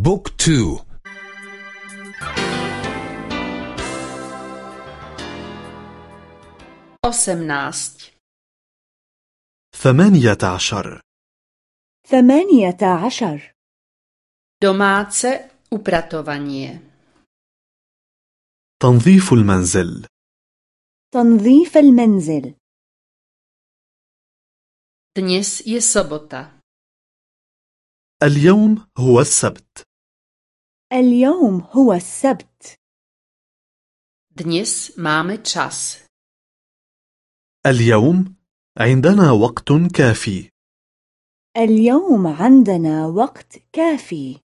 بوك تو. osemnaest ثمانية عشر. ثمانية عشر. domáce upratovanie تنظيف المنزل. تنظيف المنزل. Dnes je sobota. اليوم هو السبت. اليوم هو السبت Dnes máme čas. اليوم عندنا وقت كافي اليوم عندنا وقت كافي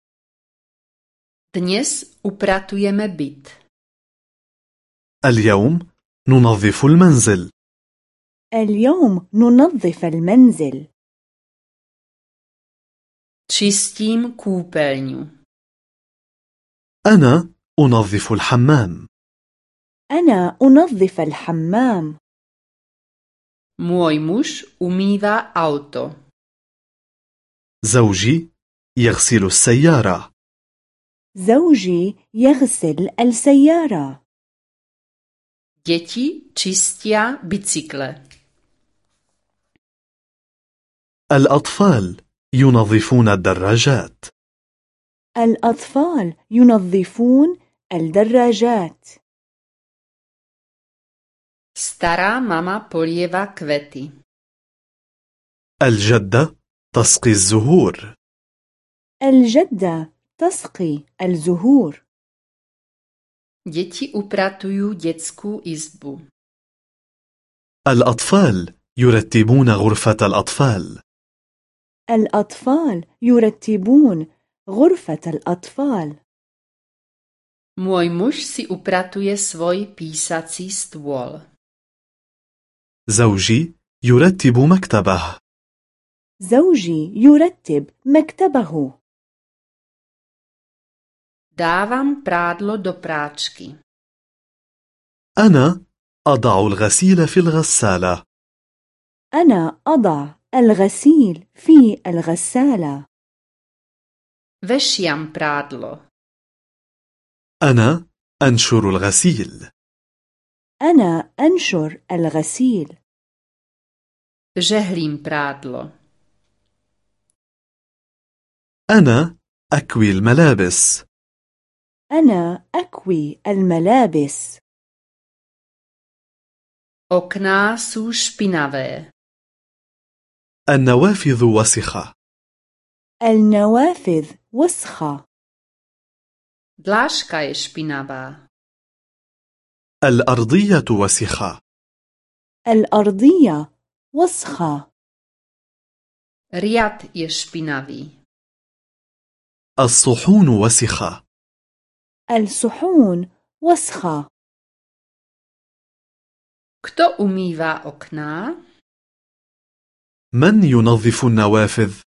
Dnes upratujeme byt. اليوم ننظف المنزل اليوم ننظف المنزل Čistím kúpeľňu. أنا أنظف الحمام. أنا أنظف الحمام. Môj muž umýva auto. زوجي يغسل السيارة. زوجي يغسل السيارة. Deti čistia bicykle. الأطفال ينظفون الدراجات. الأطفال ينظفون الدراجات Stará mama polieva kvety. الجدة تسقي الزهور الجدة تسقي الزهور Deti upratujú detskú izbu. الأطفال يرتبون غرفة الأطفال الأطفال يرتبون غرفة الأطفال. Môj muž si upratuje svoj písací stôl. زوجي يرتب مكتبه زوجي يرتب مكتبه Dávam prádlo do práčky. أنا أضع الغسيل في الغسالة أنا أضع الغسيل في الغسالة Vešiam prádlo. أنا أنشر الغسيل أنا أنشر الغسيل Žehlím prádlo. أنا أكوي الملابس أنا أكوي الملابس Okná sú špinavé. النوافذ وسخة النوافذ وسخة Dláška je. الأرضية وسخة الأرضية وسخة Riad je špinavý. الصحون وسخة الصحون وسخة Kto umýva okná? من ينظف النوافذ؟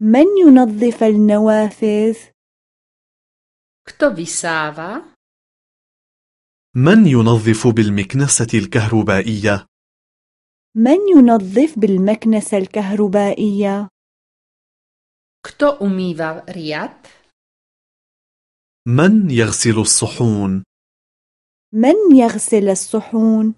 من ينظف النوافذ؟ Kto vysáva? من ينظف بالمكنسة الكهربائية؟ من ينظف بالمكنسة الكهربائية؟ Kto umýva riad? من يغسل الصحون؟ من يغسل الصحون؟